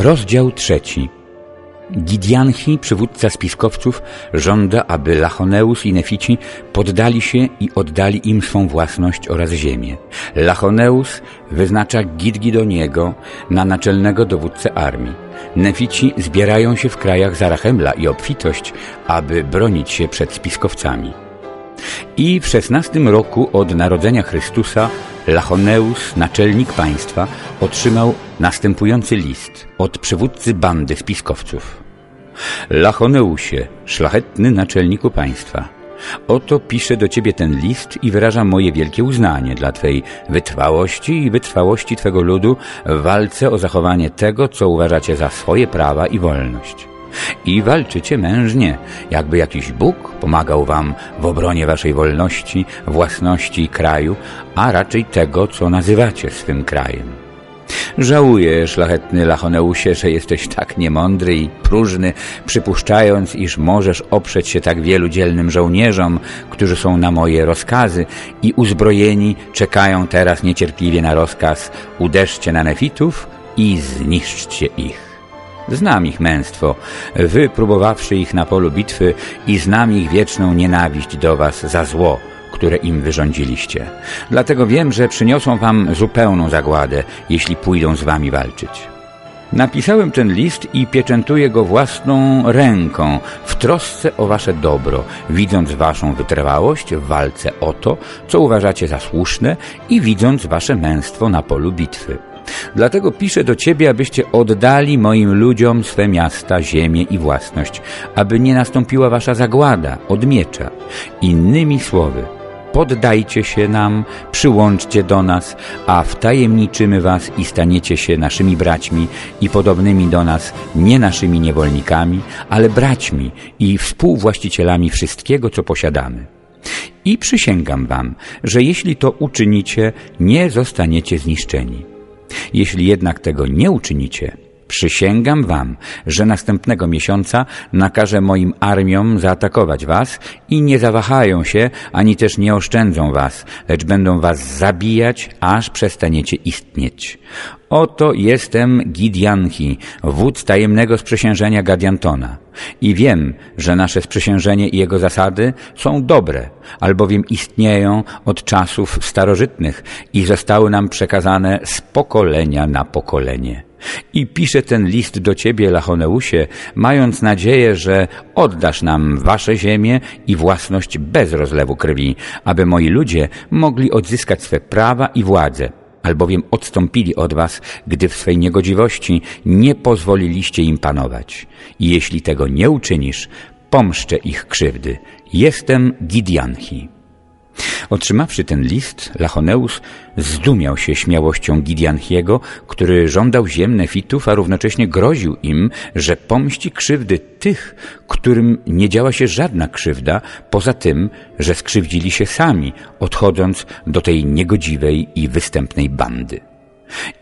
Rozdział trzeci. Gidianchi, przywódca spiskowców, żąda, aby Lachoneus i Nefici poddali się i oddali im swą własność oraz ziemię. Lachoneus wyznacza Gidgidoniego na naczelnego dowódcę armii. Nefici zbierają się w krajach Zarachemla i obfitość, aby bronić się przed spiskowcami. I w szesnastym roku od narodzenia Chrystusa Lachoneus, naczelnik państwa, otrzymał następujący list od przywódcy bandy spiskowców. Lachoneusie, szlachetny naczelniku państwa, oto piszę do ciebie ten list i wyrażam moje wielkie uznanie dla twej wytrwałości i wytrwałości twego ludu w walce o zachowanie tego, co uważacie za swoje prawa i wolność i walczycie mężnie, jakby jakiś Bóg pomagał wam w obronie waszej wolności, własności i kraju, a raczej tego, co nazywacie swym krajem. Żałuję, szlachetny Lachoneusie, że jesteś tak niemądry i próżny, przypuszczając, iż możesz oprzeć się tak wielu dzielnym żołnierzom, którzy są na moje rozkazy i uzbrojeni czekają teraz niecierpliwie na rozkaz uderzcie na nefitów i zniszczcie ich. Znam ich męstwo, wy próbowawszy ich na polu bitwy i znam ich wieczną nienawiść do was za zło, które im wyrządziliście. Dlatego wiem, że przyniosą wam zupełną zagładę, jeśli pójdą z wami walczyć. Napisałem ten list i pieczętuję go własną ręką w trosce o wasze dobro, widząc waszą wytrwałość w walce o to, co uważacie za słuszne i widząc wasze męstwo na polu bitwy. Dlatego piszę do Ciebie, abyście oddali moim ludziom swe miasta, ziemię i własność, aby nie nastąpiła Wasza zagłada od miecza. Innymi słowy, poddajcie się nam, przyłączcie do nas, a wtajemniczymy was i staniecie się naszymi braćmi i podobnymi do nas, nie naszymi niewolnikami, ale braćmi i współwłaścicielami wszystkiego, co posiadamy. I przysięgam wam, że jeśli to uczynicie, nie zostaniecie zniszczeni. Jeśli jednak tego nie uczynicie, przysięgam wam, że następnego miesiąca nakażę moim armiom zaatakować was i nie zawahają się, ani też nie oszczędzą was, lecz będą was zabijać, aż przestaniecie istnieć. Oto jestem Gidianchi, wódz tajemnego sprzysiężenia Gadiantona. I wiem, że nasze sprzysiężenie i jego zasady są dobre, albowiem istnieją od czasów starożytnych i zostały nam przekazane z pokolenia na pokolenie. I piszę ten list do ciebie, Lachoneusie, mając nadzieję, że oddasz nam wasze ziemię i własność bez rozlewu krwi, aby moi ludzie mogli odzyskać swe prawa i władzę albowiem odstąpili od was, gdy w swej niegodziwości nie pozwoliliście im panować. I jeśli tego nie uczynisz, pomszczę ich krzywdy. Jestem Gidianchi. Otrzymawszy ten list, Lachoneus zdumiał się śmiałością Gidianchiego, który żądał ziem nefitów, a równocześnie groził im, że pomści krzywdy tych, którym nie działa się żadna krzywda, poza tym, że skrzywdzili się sami, odchodząc do tej niegodziwej i występnej bandy.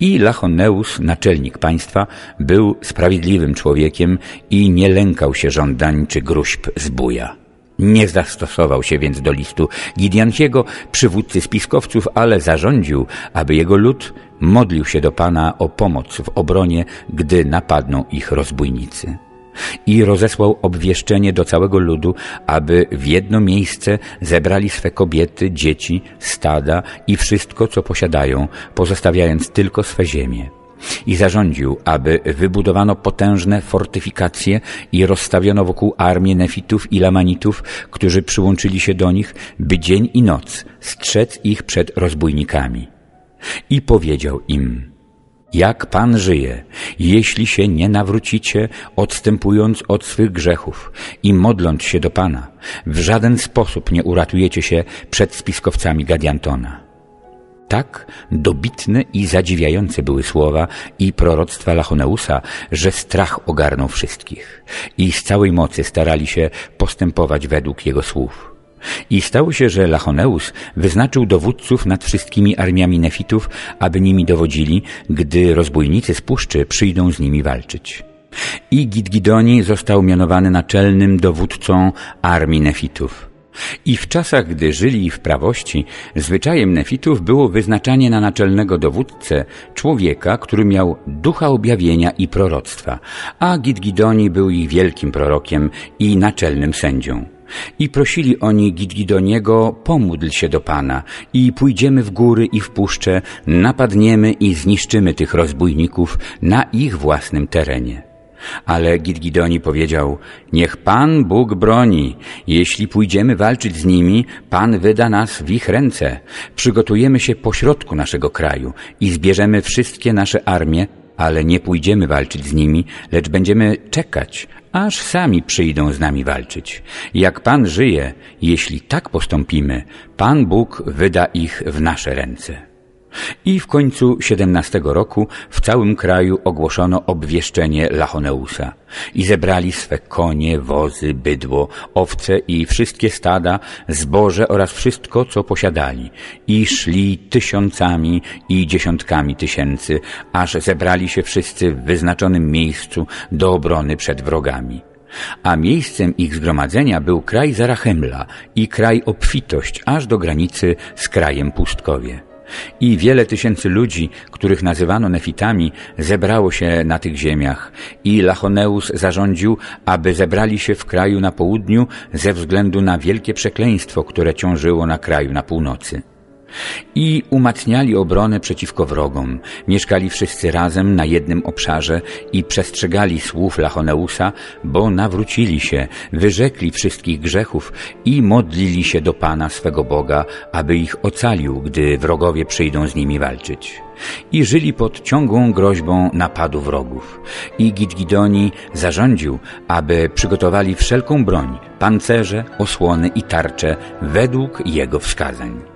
I Lachoneus, naczelnik państwa, był sprawiedliwym człowiekiem i nie lękał się żądań czy gruźb zbuja. Nie zastosował się więc do listu Gidiantiego, przywódcy spiskowców, ale zarządził, aby jego lud modlił się do Pana o pomoc w obronie, gdy napadną ich rozbójnicy. I rozesłał obwieszczenie do całego ludu, aby w jedno miejsce zebrali swe kobiety, dzieci, stada i wszystko, co posiadają, pozostawiając tylko swe ziemie i zarządził, aby wybudowano potężne fortyfikacje i rozstawiono wokół armię nefitów i lamanitów, którzy przyłączyli się do nich, by dzień i noc strzec ich przed rozbójnikami. I powiedział im, jak Pan żyje, jeśli się nie nawrócicie, odstępując od swych grzechów i modląc się do Pana, w żaden sposób nie uratujecie się przed spiskowcami Gadiantona. Tak dobitne i zadziwiające były słowa i proroctwa Lachoneusa, że strach ogarnął wszystkich i z całej mocy starali się postępować według jego słów. I stało się, że Lachoneus wyznaczył dowódców nad wszystkimi armiami nefitów, aby nimi dowodzili, gdy rozbójnicy z puszczy przyjdą z nimi walczyć. I Gidgidoni został mianowany naczelnym dowódcą armii nefitów. I w czasach, gdy żyli w prawości, zwyczajem nefitów było wyznaczanie na naczelnego dowódcę człowieka, który miał ducha objawienia i proroctwa, a Gidgidoni był ich wielkim prorokiem i naczelnym sędzią. I prosili oni Gidgidoniego, pomódl się do Pana i pójdziemy w góry i w puszcze, napadniemy i zniszczymy tych rozbójników na ich własnym terenie. Ale Gidgidoni powiedział, niech Pan Bóg broni. Jeśli pójdziemy walczyć z nimi, Pan wyda nas w ich ręce. Przygotujemy się pośrodku naszego kraju i zbierzemy wszystkie nasze armie, ale nie pójdziemy walczyć z nimi, lecz będziemy czekać, aż sami przyjdą z nami walczyć. Jak Pan żyje, jeśli tak postąpimy, Pan Bóg wyda ich w nasze ręce. I w końcu siedemnastego roku w całym kraju ogłoszono obwieszczenie Lachoneusa i zebrali swe konie, wozy, bydło, owce i wszystkie stada, zboże oraz wszystko, co posiadali i szli tysiącami i dziesiątkami tysięcy, aż zebrali się wszyscy w wyznaczonym miejscu do obrony przed wrogami a miejscem ich zgromadzenia był kraj Zarachemla i kraj obfitość aż do granicy z krajem Pustkowie. I wiele tysięcy ludzi, których nazywano nefitami, zebrało się na tych ziemiach i Lachoneus zarządził, aby zebrali się w kraju na południu ze względu na wielkie przekleństwo, które ciążyło na kraju na północy. I umacniali obronę przeciwko wrogom. Mieszkali wszyscy razem na jednym obszarze i przestrzegali słów Lachoneusa, bo nawrócili się, wyrzekli wszystkich grzechów i modlili się do Pana swego Boga, aby ich ocalił, gdy wrogowie przyjdą z nimi walczyć. I żyli pod ciągłą groźbą napadu wrogów. I Gidgidoni zarządził, aby przygotowali wszelką broń, pancerze, osłony i tarcze według jego wskazań.